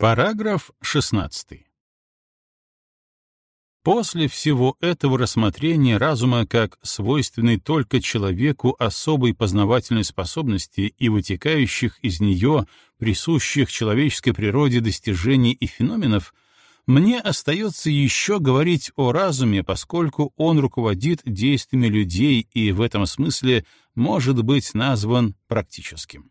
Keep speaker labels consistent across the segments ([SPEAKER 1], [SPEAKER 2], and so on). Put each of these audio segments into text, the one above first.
[SPEAKER 1] Параграф 16. После всего этого рассмотрения разума как свойственной только человеку особой познавательной способности и вытекающих из нее, присущих человеческой природе достижений и феноменов, мне остается еще говорить о разуме, поскольку он руководит действиями людей и в этом смысле может быть назван практическим.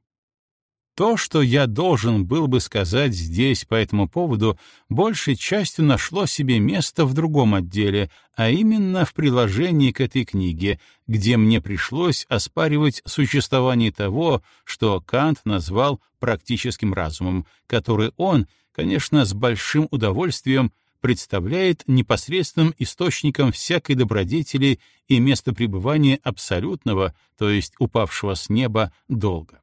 [SPEAKER 1] То, что я должен был бы сказать здесь по этому поводу, большей частью нашло себе место в другом отделе, а именно в приложении к этой книге, где мне пришлось оспаривать существование того, что Кант назвал практическим разумом, который он, конечно, с большим удовольствием представляет непосредственным источником всякой добродетели и место пребывания абсолютного, то есть упавшего с неба, долга.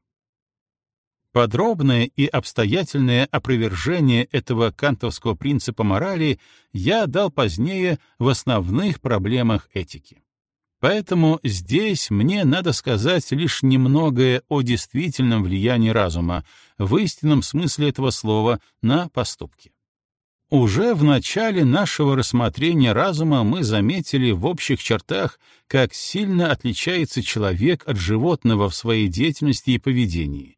[SPEAKER 1] Подробное и обстоятельное опровержение этого кантовского принципа морали я дал позднее в основных проблемах этики. Поэтому здесь мне надо сказать лишь немногое о действительном влиянии разума, в истинном смысле этого слова, на поступки. Уже в начале нашего рассмотрения разума мы заметили в общих чертах, как сильно отличается человек от животного в своей деятельности и поведении,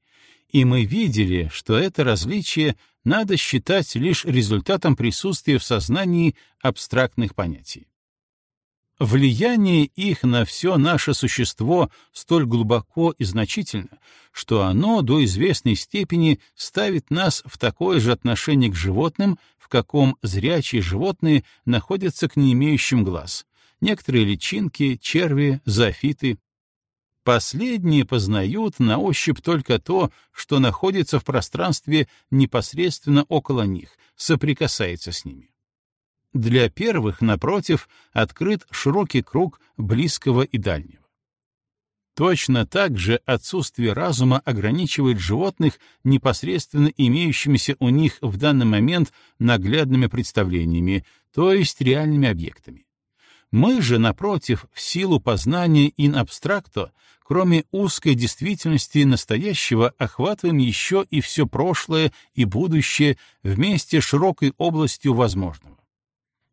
[SPEAKER 1] и мы видели, что это различие надо считать лишь результатом присутствия в сознании абстрактных понятий. Влияние их на все наше существо столь глубоко и значительно, что оно до известной степени ставит нас в такое же отношение к животным, в каком зрячие животные находятся к не имеющим глаз, некоторые личинки, черви, зоофиты, Последние познают на ощупь только то, что находится в пространстве непосредственно около них, соприкасается с ними. Для первых, напротив, открыт широкий круг близкого и дальнего. Точно так же отсутствие разума ограничивает животных непосредственно имеющимися у них в данный момент наглядными представлениями, то есть реальными объектами. Мы же, напротив, в силу познания ин абстракто, кроме узкой действительности настоящего, охватываем еще и все прошлое и будущее вместе с широкой областью возможного.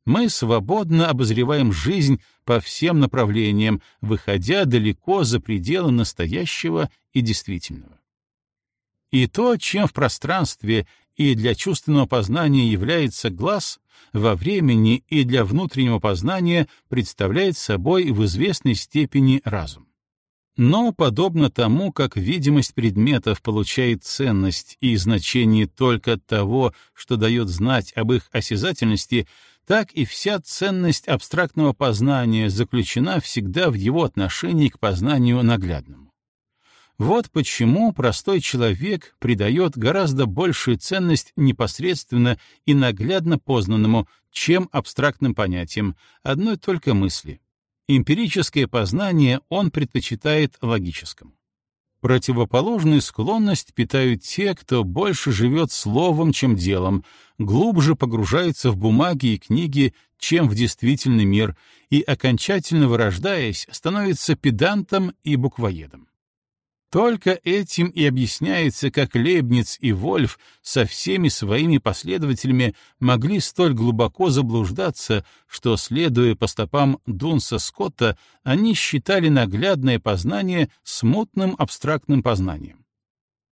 [SPEAKER 1] Мы свободно обозреваем жизнь по всем направлениям, выходя далеко за пределы настоящего и действительного. И то, чем в пространстве и для чувственного познания является глаз, во времени и для внутреннего познания представляет собой в известной степени разум. Но, подобно тому, как видимость предметов получает ценность и значение только от того, что дает знать об их осязательности, так и вся ценность абстрактного познания заключена всегда в его отношении к познанию наглядному. Вот почему простой человек придает гораздо большую ценность непосредственно и наглядно познанному, чем абстрактным понятиям, одной только мысли. Эмпирическое познание он предпочитает логическому. Противоположную склонность питают те, кто больше живет словом, чем делом, глубже погружается в бумаги и книги, чем в действительный мир, и, окончательно вырождаясь, становится педантом и буквоедом. Только этим и объясняется, как Лейбниц и Вольф со всеми своими последователями могли столь глубоко заблуждаться, что, следуя по стопам Дунса Скотта, они считали наглядное познание смутным абстрактным познанием.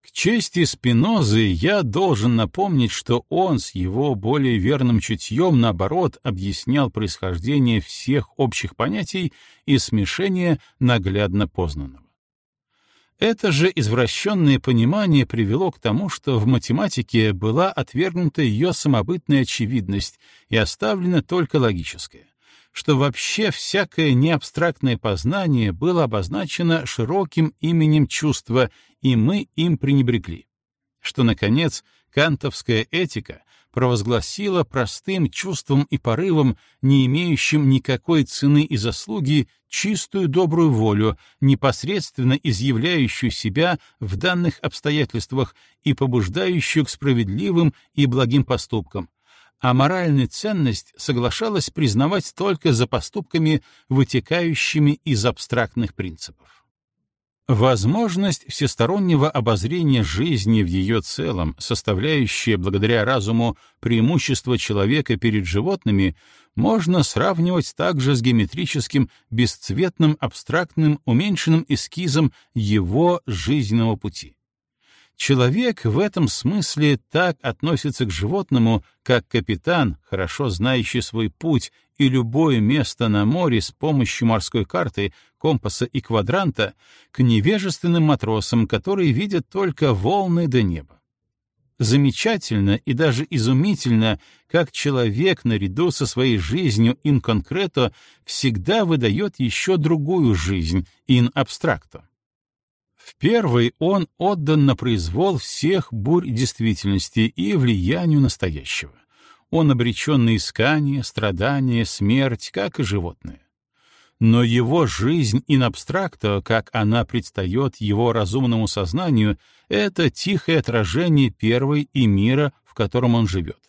[SPEAKER 1] К чести Спинозы я должен напомнить, что он с его более верным чутьем, наоборот, объяснял происхождение всех общих понятий и смешение наглядно познанного. Это же извращенное понимание привело к тому, что в математике была отвергнута ее самобытная очевидность и оставлена только логическая, что вообще всякое неабстрактное познание было обозначено широким именем чувства, и мы им пренебрегли, что, наконец, кантовская этика провозгласила простым чувством и порывом, не имеющим никакой цены и заслуги, чистую добрую волю, непосредственно изъявляющую себя в данных обстоятельствах и побуждающую к справедливым и благим поступкам, а моральная ценность соглашалась признавать только за поступками, вытекающими из абстрактных принципов. Возможность всестороннего обозрения жизни в ее целом, составляющая благодаря разуму преимущество человека перед животными, можно сравнивать также с геометрическим, бесцветным, абстрактным, уменьшенным эскизом его жизненного пути. Человек в этом смысле так относится к животному, как капитан, хорошо знающий свой путь и любое место на море с помощью морской карты, компаса и квадранта, к невежественным матросам, которые видят только волны до неба. Замечательно и даже изумительно, как человек наряду со своей жизнью in concreto всегда выдает еще другую жизнь in abstracto. В первой он отдан на произвол всех бурь действительности и влиянию настоящего. Он обречен на искание, страдания, смерть, как и животное. Но его жизнь in abstracto, как она предстает его разумному сознанию, это тихое отражение первой и мира, в котором он живет.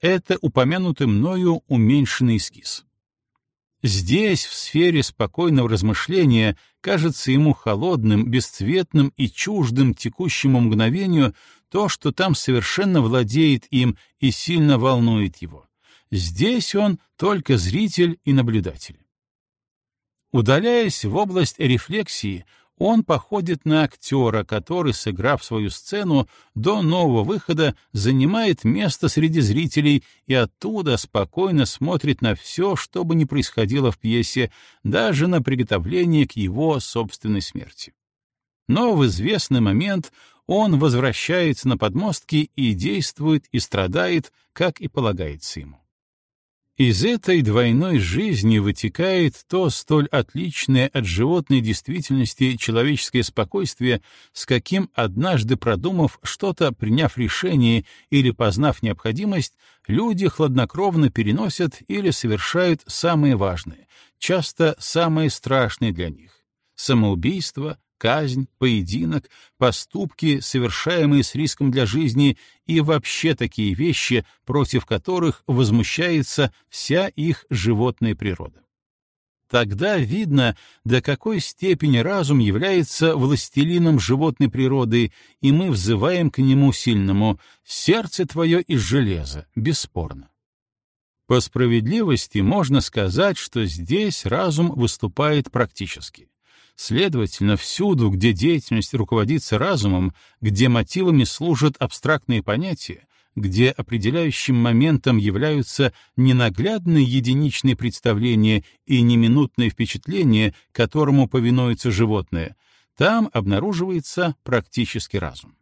[SPEAKER 1] Это упомянутый мною уменьшенный эскиз. Здесь, в сфере спокойного размышления, кажется ему холодным, бесцветным и чуждым текущему мгновению то, что там совершенно владеет им и сильно волнует его. Здесь он только зритель и наблюдатель. Удаляясь в область рефлексии, он походит на актера, который, сыграв свою сцену, до нового выхода занимает место среди зрителей и оттуда спокойно смотрит на все, что бы ни происходило в пьесе, даже на приготовление к его собственной смерти. Но в известный момент он возвращается на подмостки и действует и страдает, как и полагается ему. Из этой двойной жизни вытекает то столь отличное от животной действительности человеческое спокойствие, с каким, однажды продумав что-то, приняв решение или познав необходимость, люди хладнокровно переносят или совершают самое важное, часто самое страшное для них — самоубийство, казнь, поединок, поступки, совершаемые с риском для жизни и вообще такие вещи, против которых возмущается вся их животная природа. Тогда видно, до какой степени разум является властелином животной природы, и мы взываем к нему сильному «сердце твое из железа», бесспорно. По справедливости можно сказать, что здесь разум выступает практически. Следовательно, всюду, где деятельность руководится разумом, где мотивами служат абстрактные понятия, где определяющим моментом являются ненаглядные единичные представления и неминутные впечатления, которому повинуется животное, там обнаруживается практический разум.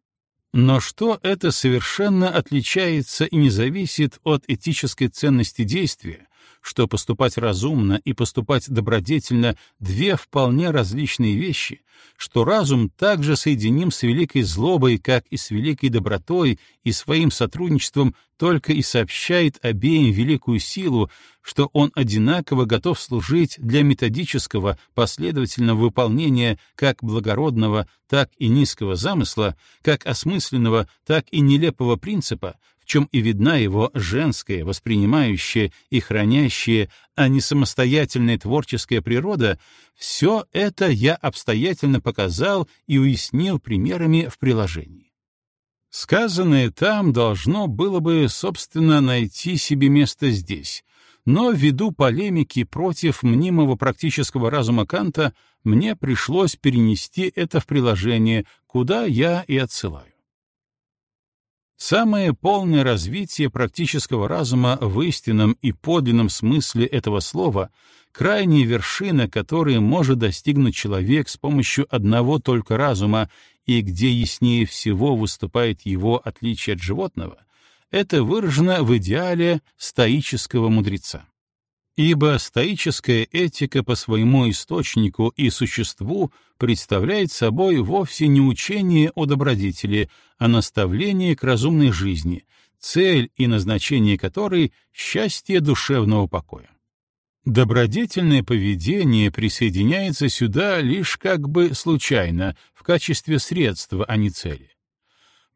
[SPEAKER 1] Но что это совершенно отличается и не зависит от этической ценности действия, что поступать разумно и поступать добродетельно — две вполне различные вещи, что разум также соединим с великой злобой, как и с великой добротой, и своим сотрудничеством только и сообщает обеим великую силу, что он одинаково готов служить для методического, последовательного выполнения как благородного, так и низкого замысла, как осмысленного, так и нелепого принципа, чем и видна его женская, воспринимающая и хранящая, а не самостоятельная творческая природа, все это я обстоятельно показал и уяснил примерами в приложении. Сказанное там должно было бы, собственно, найти себе место здесь, но ввиду полемики против мнимого практического разума Канта мне пришлось перенести это в приложение, куда я и отсылаю. Самое полное развитие практического разума в истинном и подлинном смысле этого слова — крайняя вершина, которой может достигнуть человек с помощью одного только разума и где яснее всего выступает его отличие от животного, это выражено в идеале стоического мудреца. Ибо стоическая этика по своему источнику и существу представляет собой вовсе не учение о добродетели, а наставление к разумной жизни, цель и назначение которой — счастье душевного покоя. Добродетельное поведение присоединяется сюда лишь как бы случайно, в качестве средства, а не цели.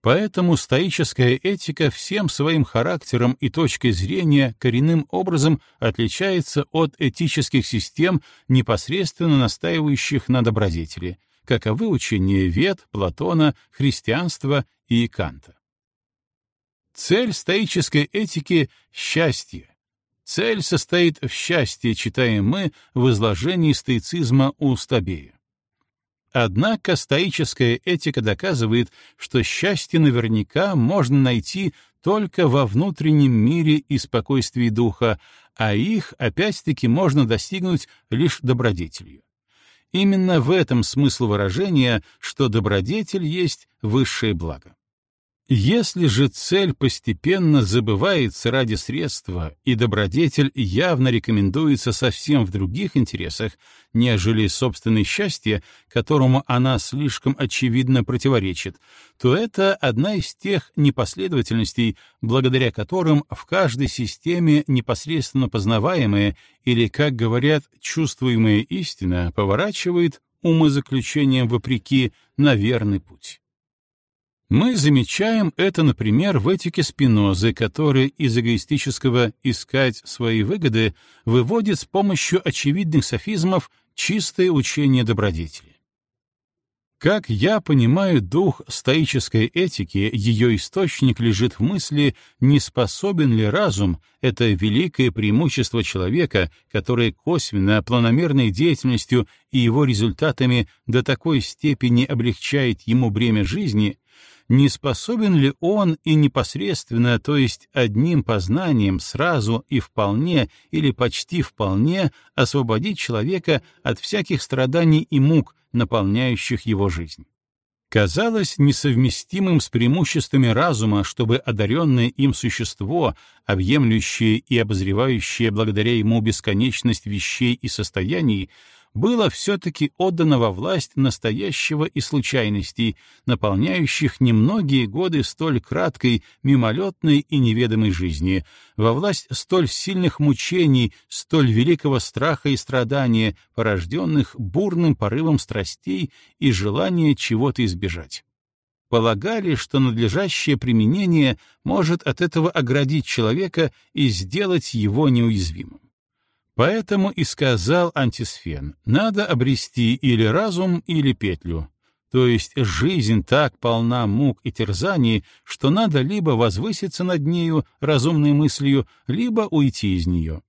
[SPEAKER 1] Поэтому стоическая этика всем своим характером и точкой зрения коренным образом отличается от этических систем, непосредственно настаивающих на добродетели, каковы учения Вет, Платона, христианства и Канта. Цель стоической этики — счастье. Цель состоит в счастье, читаем мы в изложении стоицизма у Стабея. Однако стоическая этика доказывает, что счастье наверняка можно найти только во внутреннем мире и спокойствии духа, а их, опять-таки, можно достигнуть лишь добродетелью. Именно в этом смысл выражения, что добродетель есть высшее благо. Если же цель постепенно забывается ради средства, и добродетель явно рекомендуется совсем в других интересах, нежели собственное счастье, которому она слишком очевидно противоречит, то это одна из тех непоследовательностей, благодаря которым в каждой системе непосредственно познаваемая или, как говорят, чувствуемая истина поворачивает умозаключением вопреки на верный путь. Мы замечаем это, например, в этике Спинозы, который из эгоистического «искать свои выгоды» выводит с помощью очевидных софизмов чистое учение добродетели. Как я понимаю дух стоической этики, ее источник лежит в мысли, не способен ли разум, это великое преимущество человека, которое косвенно, планомерной деятельностью и его результатами до такой степени облегчает ему бремя жизни, не способен ли он и непосредственно, то есть одним познанием сразу и вполне или почти вполне освободить человека от всяких страданий и мук, наполняющих его жизнь. Казалось несовместимым с преимуществами разума, чтобы одаренное им существо, объемлющее и обозревающее благодаря ему бесконечность вещей и состояний, было все-таки отдано во власть настоящего и случайностей, наполняющих немногие годы столь краткой, мимолетной и неведомой жизни, во власть столь сильных мучений, столь великого страха и страдания, порожденных бурным порывом страстей и желания чего-то избежать полагали, что надлежащее применение может от этого оградить человека и сделать его неуязвимым. Поэтому и сказал антисфен, надо обрести или разум, или петлю. То есть жизнь так полна мук и терзаний, что надо либо возвыситься над нею разумной мыслью, либо уйти из нее.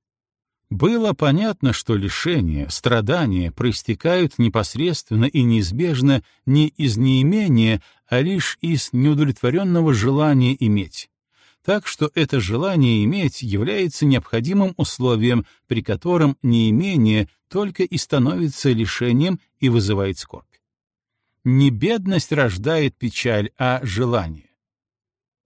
[SPEAKER 1] Было понятно, что лишения, страдания проистекают непосредственно и неизбежно не из неимения, а лишь из неудовлетворенного желания иметь так что это желание иметь является необходимым условием, при котором неимение только и становится лишением и вызывает скорбь. Не бедность рождает печаль, а желание.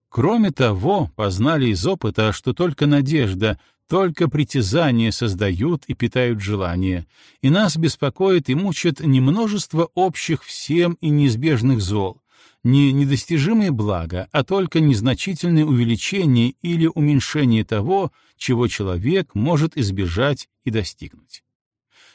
[SPEAKER 1] Кроме того, познали из опыта, что только надежда, только притязания создают и питают желание, и нас беспокоит и мучает не множество общих всем и неизбежных зол, не недостижимое благо, а только незначительное увеличение или уменьшение того, чего человек может избежать и достигнуть.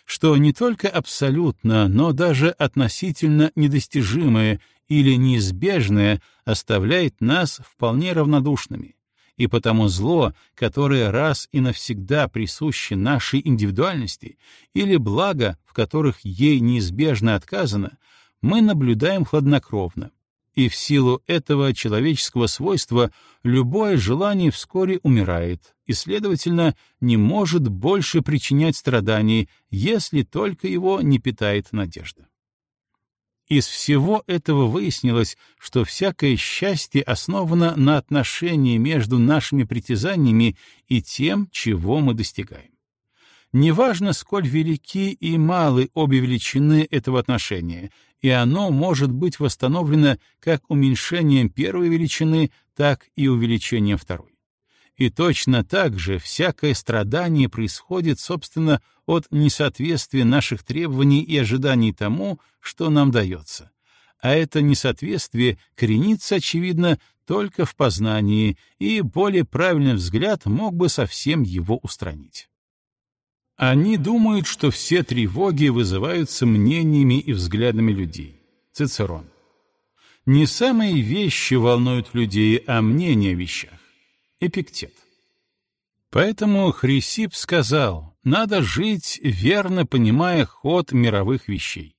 [SPEAKER 1] Что не только абсолютно, но даже относительно недостижимое или неизбежное оставляет нас вполне равнодушными, и потому зло, которое раз и навсегда присуще нашей индивидуальности, или благо, в которых ей неизбежно отказано, мы наблюдаем хладнокровно, и в силу этого человеческого свойства любое желание вскоре умирает и, следовательно, не может больше причинять страданий, если только его не питает надежда. Из всего этого выяснилось, что всякое счастье основано на отношении между нашими притязаниями и тем, чего мы достигаем. Неважно, сколь велики и малы обе величины этого отношения, и оно может быть восстановлено как уменьшением первой величины, так и увеличением второй. И точно так же всякое страдание происходит, собственно, от несоответствия наших требований и ожиданий тому, что нам дается. А это несоответствие коренится, очевидно, только в познании, и более правильный взгляд мог бы совсем его устранить. Они думают, что все тревоги вызываются мнениями и взглядами людей. Цицерон. Не самые вещи волнуют людей, а мнения о вещах. Эпиктет. Поэтому Хрисип сказал, надо жить, верно понимая ход мировых вещей.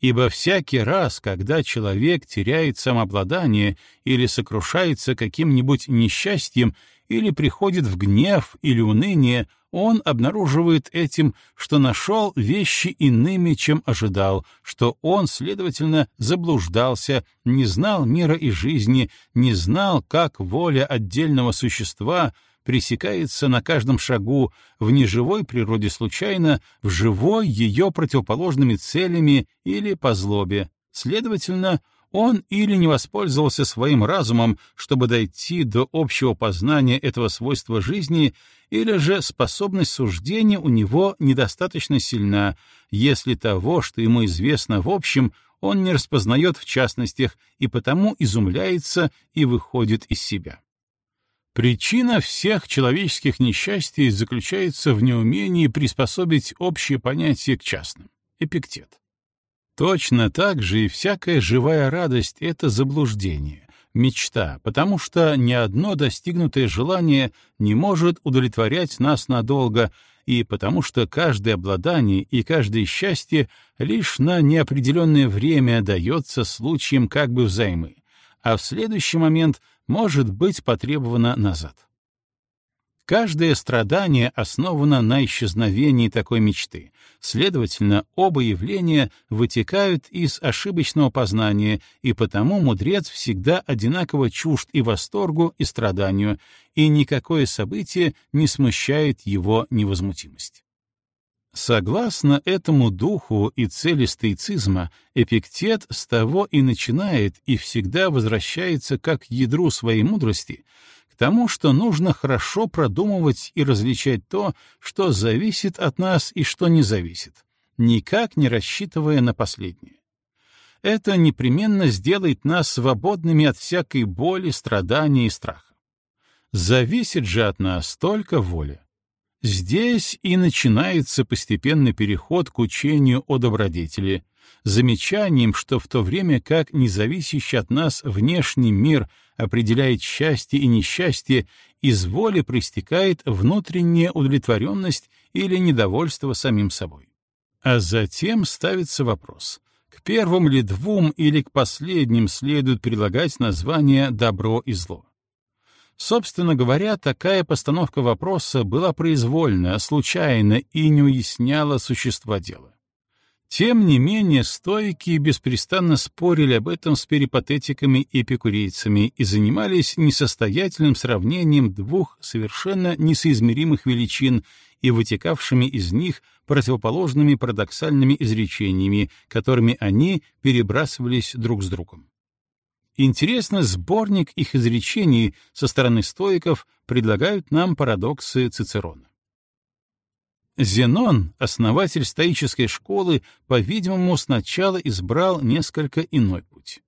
[SPEAKER 1] Ибо всякий раз, когда человек теряет самообладание или сокрушается каким-нибудь несчастьем, или приходит в гнев или уныние, он обнаруживает этим, что нашел вещи иными, чем ожидал, что он, следовательно, заблуждался, не знал мира и жизни, не знал, как воля отдельного существа пресекается на каждом шагу, в неживой природе случайно, в живой ее противоположными целями или по злобе. Следовательно, он или не воспользовался своим разумом, чтобы дойти до общего познания этого свойства жизни, или же способность суждения у него недостаточно сильна, если того, что ему известно в общем, он не распознает в частностях и потому изумляется и выходит из себя. Причина всех человеческих несчастий заключается в неумении приспособить общее понятие к частным. Эпиктет. Точно так же и всякая живая радость — это заблуждение, мечта, потому что ни одно достигнутое желание не может удовлетворять нас надолго, и потому что каждое обладание и каждое счастье лишь на неопределенное время дается случаем как бы взаймы, а в следующий момент может быть потребовано назад. Каждое страдание основано на исчезновении такой мечты. Следовательно, оба явления вытекают из ошибочного познания, и потому мудрец всегда одинаково чужд и восторгу, и страданию, и никакое событие не смущает его невозмутимость. Согласно этому духу и цели стоицизма, Эпиктет с того и начинает и всегда возвращается как к ядру своей мудрости — тому, что нужно хорошо продумывать и различать то, что зависит от нас и что не зависит, никак не рассчитывая на последнее. Это непременно сделает нас свободными от всякой боли, страдания и страха. Зависит же от нас только воля. Здесь и начинается постепенный переход к учению о добродетели, замечанием, что в то время как независящий от нас внешний мир определяет счастье и несчастье, из воли проистекает внутренняя удовлетворенность или недовольство самим собой. А затем ставится вопрос, к первым ли двум или к последним следует прилагать название «добро» и «зло». Собственно говоря, такая постановка вопроса была произвольна, случайна и не уясняла существа дела. Тем не менее, стойки беспрестанно спорили об этом с перипатетиками и эпикурейцами и занимались несостоятельным сравнением двух совершенно несоизмеримых величин и вытекавшими из них противоположными парадоксальными изречениями, которыми они перебрасывались друг с другом. Интересно, сборник их изречений со стороны стоиков предлагают нам парадоксы Цицерона. Зенон, основатель стоической школы, по-видимому, сначала избрал несколько иной путь.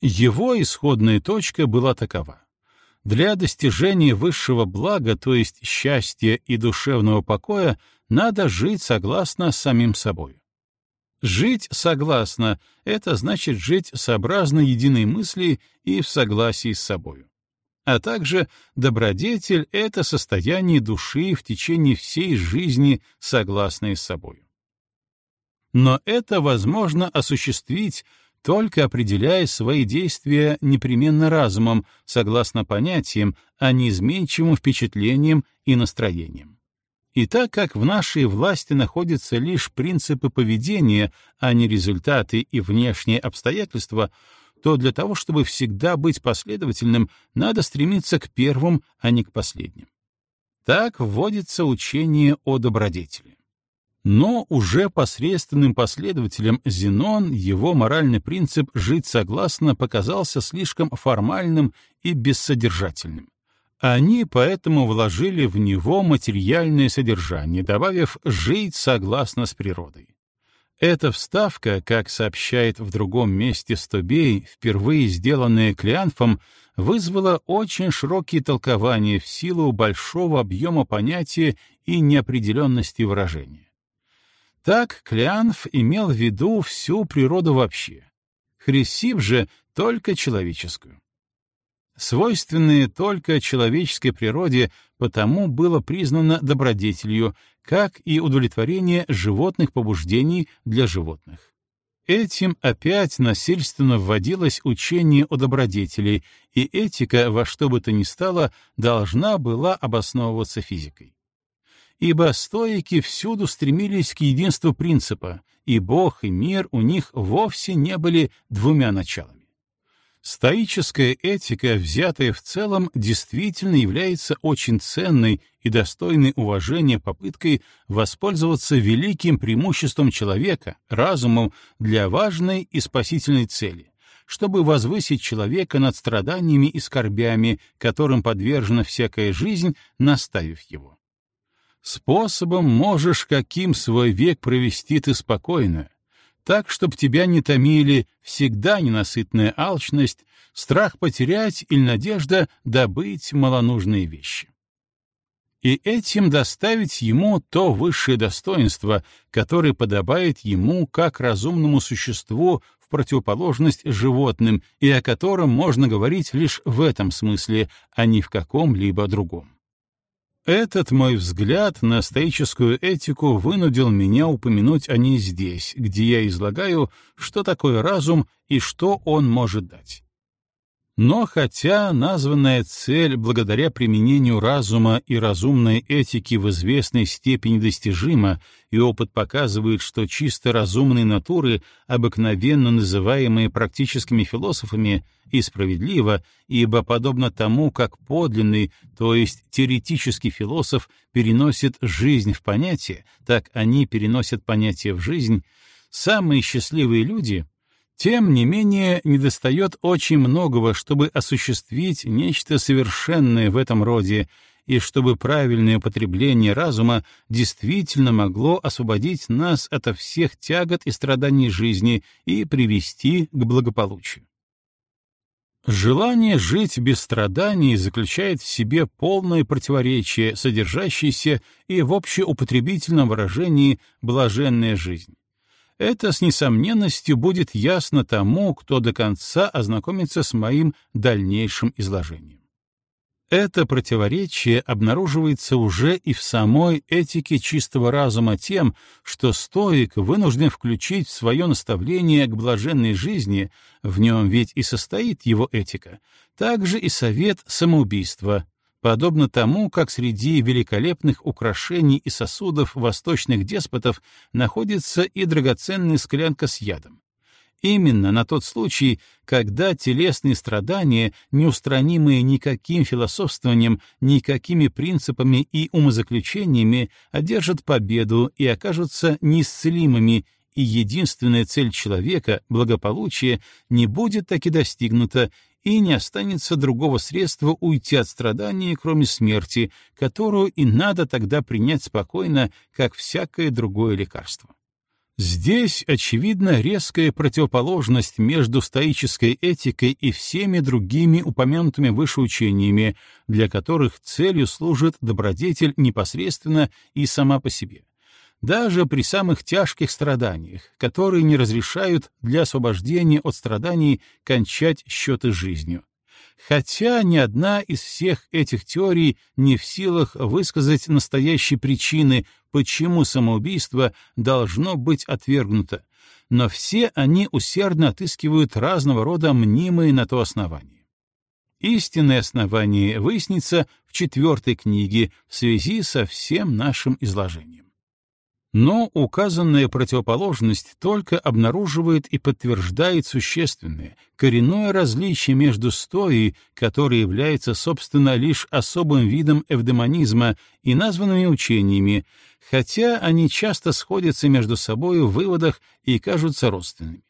[SPEAKER 1] Его исходная точка была такова. Для достижения высшего блага, то есть счастья и душевного покоя, надо жить согласно самим собой. Жить согласно — это значит жить сообразно единой мысли и в согласии с собою а также добродетель — это состояние души в течение всей жизни, согласное с собой. Но это возможно осуществить, только определяя свои действия непременно разумом, согласно понятиям, а не изменчивым впечатлением и настроением. И так как в нашей власти находятся лишь принципы поведения, а не результаты и внешние обстоятельства, то для того, чтобы всегда быть последовательным, надо стремиться к первым, а не к последним. Так вводится учение о добродетели. Но уже посредственным последователем Зенон его моральный принцип «жить согласно» показался слишком формальным и бессодержательным. Они поэтому вложили в него материальное содержание, добавив «жить согласно с природой». Эта вставка, как сообщает в другом месте Стобей, впервые сделанная Клеанфом, вызвала очень широкие толкования в силу большого объема понятия и неопределенности выражения. Так Клеанф имел в виду всю природу вообще, Хрисип же — только человеческую свойственное только человеческой природе, потому было признано добродетелью, как и удовлетворение животных побуждений для животных. Этим опять насильственно вводилось учение о добродетели, и этика во что бы то ни стало должна была обосновываться физикой. Ибо стоики всюду стремились к единству принципа, и Бог, и мир у них вовсе не были двумя началами. Стоическая этика, взятая в целом, действительно является очень ценной и достойной уважения попыткой воспользоваться великим преимуществом человека, разумом, для важной и спасительной цели, чтобы возвысить человека над страданиями и скорбями, которым подвержена всякая жизнь, наставив его. Способом можешь каким свой век провести ты спокойно, так, чтобы тебя не томили всегда ненасытная алчность, страх потерять или надежда добыть малонужные вещи. И этим доставить ему то высшее достоинство, которое подобает ему как разумному существу в противоположность животным и о котором можно говорить лишь в этом смысле, а не в каком-либо другом. Этот мой взгляд на стоическую этику вынудил меня упомянуть о ней здесь, где я излагаю, что такое разум и что он может дать. Но хотя названная цель благодаря применению разума и разумной этики в известной степени достижима, и опыт показывает, что чисто разумные натуры, обыкновенно называемые практическими философами, и справедливо, ибо подобно тому, как подлинный, то есть теоретический философ переносит жизнь в понятие, так они переносят понятие в жизнь, самые счастливые люди — тем не менее, недостает очень многого, чтобы осуществить нечто совершенное в этом роде, и чтобы правильное употребление разума действительно могло освободить нас от всех тягот и страданий жизни и привести к благополучию. Желание жить без страданий заключает в себе полное противоречие, содержащееся и в общеупотребительном выражении «блаженная жизнь». Это с несомненностью будет ясно тому, кто до конца ознакомится с моим дальнейшим изложением. Это противоречие обнаруживается уже и в самой этике чистого разума тем, что стоик вынужден включить в свое наставление к блаженной жизни, в нем ведь и состоит его этика, также и совет самоубийства, подобно тому, как среди великолепных украшений и сосудов восточных деспотов находится и драгоценная склянка с ядом. Именно на тот случай, когда телесные страдания, неустранимые никаким философствованием, никакими принципами и умозаключениями, одержат победу и окажутся неисцелимыми, и единственная цель человека, благополучие, не будет таки достигнута, и не останется другого средства уйти от страдания, кроме смерти, которую и надо тогда принять спокойно, как всякое другое лекарство. Здесь, очевидно, резкая противоположность между стоической этикой и всеми другими упомянутыми выше учениями, для которых целью служит добродетель непосредственно и сама по себе даже при самых тяжких страданиях, которые не разрешают для освобождения от страданий кончать счеты жизнью. Хотя ни одна из всех этих теорий не в силах высказать настоящие причины, почему самоубийство должно быть отвергнуто, но все они усердно отыскивают разного рода мнимые на то основания. Истинное основание выяснится в четвертой книге в связи со всем нашим изложением. Но указанная противоположность только обнаруживает и подтверждает существенное, коренное различие между стоей, который является, собственно, лишь особым видом эвдемонизма, и названными учениями, хотя они часто сходятся между собой в выводах и кажутся родственными.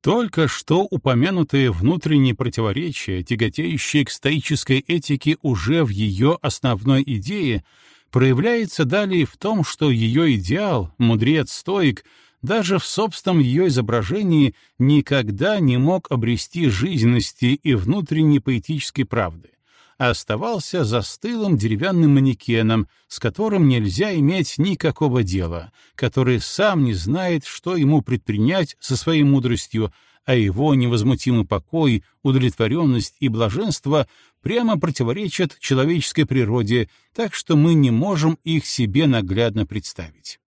[SPEAKER 1] Только что упомянутые внутренние противоречия, тяготеющие к стоической этике уже в ее основной идее, проявляется далее в том, что ее идеал, мудрец-стоик, даже в собственном ее изображении никогда не мог обрести жизненности и внутренней поэтической правды, а оставался застылым деревянным манекеном, с которым нельзя иметь никакого дела, который сам не знает, что ему предпринять со своей мудростью, а его невозмутимый покой, удовлетворенность и блаженство прямо противоречат человеческой природе, так что мы не можем их себе наглядно представить.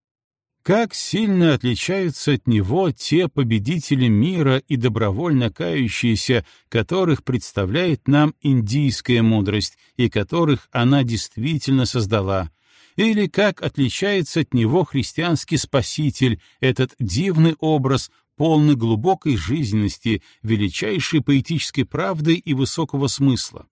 [SPEAKER 1] Как сильно отличаются от него те победители мира и добровольно кающиеся, которых представляет нам индийская мудрость и которых она действительно создала, или как отличается от него христианский спаситель, этот дивный образ, полный глубокой жизненности, величайшей поэтической правды и высокого смысла.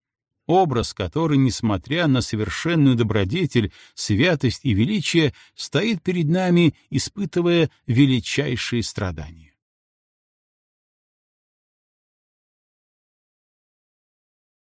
[SPEAKER 1] Образ, который, несмотря на совершенную добродетель, святость и величие, стоит перед нами, испытывая величайшие страдания.